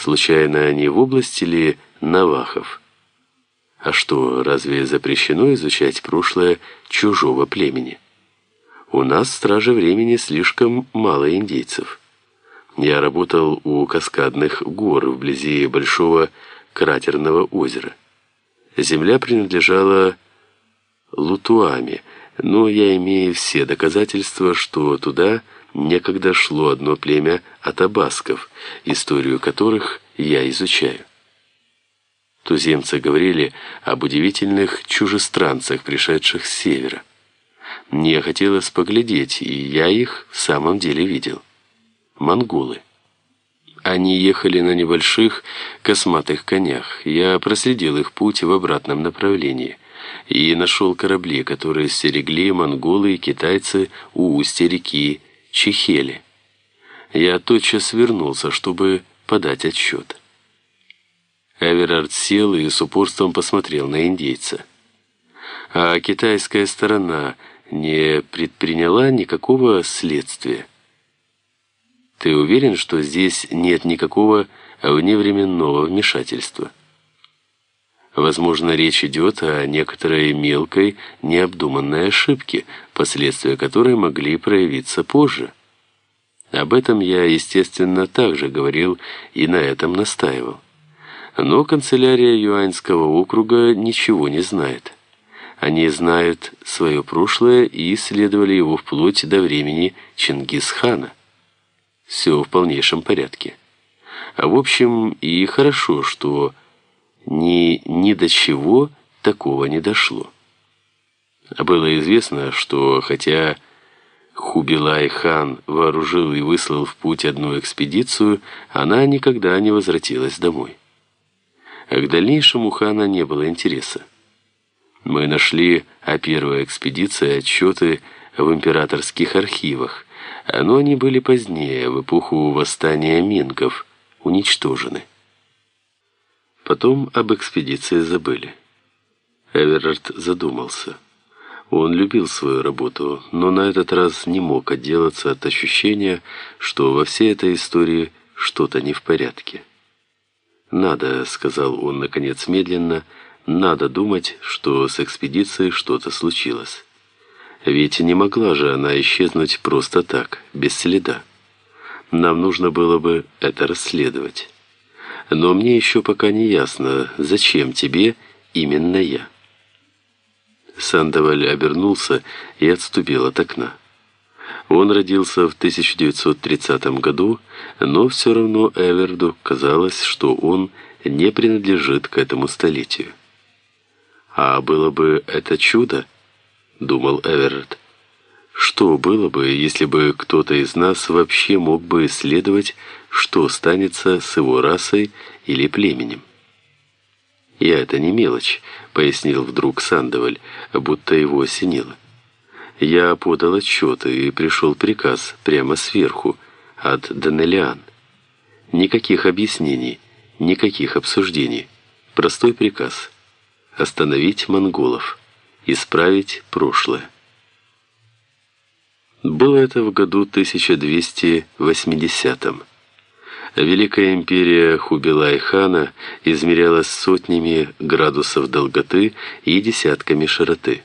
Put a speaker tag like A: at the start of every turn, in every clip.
A: Случайно не в области ли Навахов? А что, разве запрещено изучать прошлое чужого племени? У нас в Страже Времени слишком мало индейцев. Я работал у каскадных гор вблизи Большого кратерного озера. Земля принадлежала Лутуаме, но я имею все доказательства, что туда некогда шло одно племя атабасков, историю которых я изучаю. Туземцы говорили об удивительных чужестранцах, пришедших с севера. Мне хотелось поглядеть, и я их в самом деле видел. Монголы. Они ехали на небольших косматых конях. Я проследил их путь в обратном направлении и нашел корабли, которые стерегли монголы и китайцы у устья реки Чехели. Я тотчас вернулся, чтобы подать отчет. Эверард сел и с упорством посмотрел на индейца. А китайская сторона не предприняла никакого следствия. Ты уверен, что здесь нет никакого вневременного вмешательства? Возможно, речь идет о некоторой мелкой, необдуманной ошибке, последствия которой могли проявиться позже. Об этом я, естественно, также говорил и на этом настаивал. Но канцелярия Юаньского округа ничего не знает. Они знают свое прошлое и исследовали его вплоть до времени Чингисхана. Все в полнейшем порядке. А в общем, и хорошо, что ни, ни до чего такого не дошло. Было известно, что хотя Хубилай-хан вооружил и выслал в путь одну экспедицию, она никогда не возвратилась домой. А к дальнейшему хана не было интереса. Мы нашли о первой экспедиции отчеты в императорских архивах, но они были позднее, в эпоху восстания мингов, уничтожены. Потом об экспедиции забыли. Эверард задумался. Он любил свою работу, но на этот раз не мог отделаться от ощущения, что во всей этой истории что-то не в порядке. «Надо», — сказал он, наконец, медленно, — «надо думать, что с экспедицией что-то случилось. Ведь не могла же она исчезнуть просто так, без следа. Нам нужно было бы это расследовать». Но мне еще пока не ясно, зачем тебе именно я. Сандоваль обернулся и отступил от окна. Он родился в 1930 году, но все равно Эверду казалось, что он не принадлежит к этому столетию. «А было бы это чудо?» — думал Эверард. «Что было бы, если бы кто-то из нас вообще мог бы исследовать что станется с его расой или племенем. «Я это не мелочь», — пояснил вдруг Сандоваль, будто его осенило. «Я подал отчет, и пришел приказ прямо сверху, от Данелиан. Никаких объяснений, никаких обсуждений. Простой приказ. Остановить монголов. Исправить прошлое». Было это в году 1280 -м. Великая империя Хубилай-хана измерялась сотнями градусов долготы и десятками широты.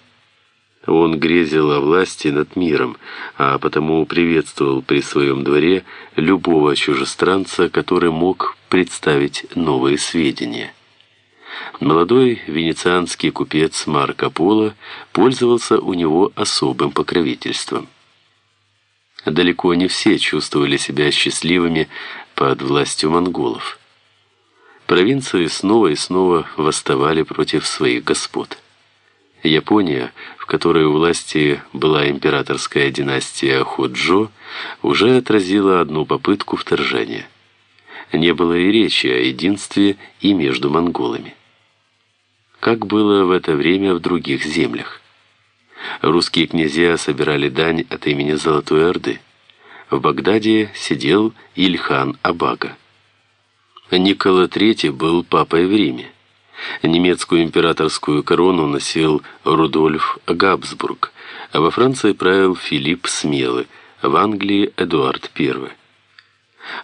A: Он грезил о власти над миром, а потому приветствовал при своем дворе любого чужестранца, который мог представить новые сведения. Молодой венецианский купец Марко Поло пользовался у него особым покровительством. Далеко не все чувствовали себя счастливыми под властью монголов. Провинции снова и снова восставали против своих господ. Япония, в которой у власти была императорская династия Ходжо, уже отразила одну попытку вторжения. Не было и речи о единстве и между монголами. Как было в это время в других землях. Русские князья собирали дань от имени Золотой Орды. В Багдаде сидел Ильхан Абага. Никола III был папой в Риме. Немецкую императорскую корону носил Рудольф Габсбург, а во Франции правил Филипп Смелый, в Англии Эдуард I.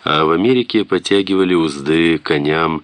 A: а в Америке подтягивали узды коням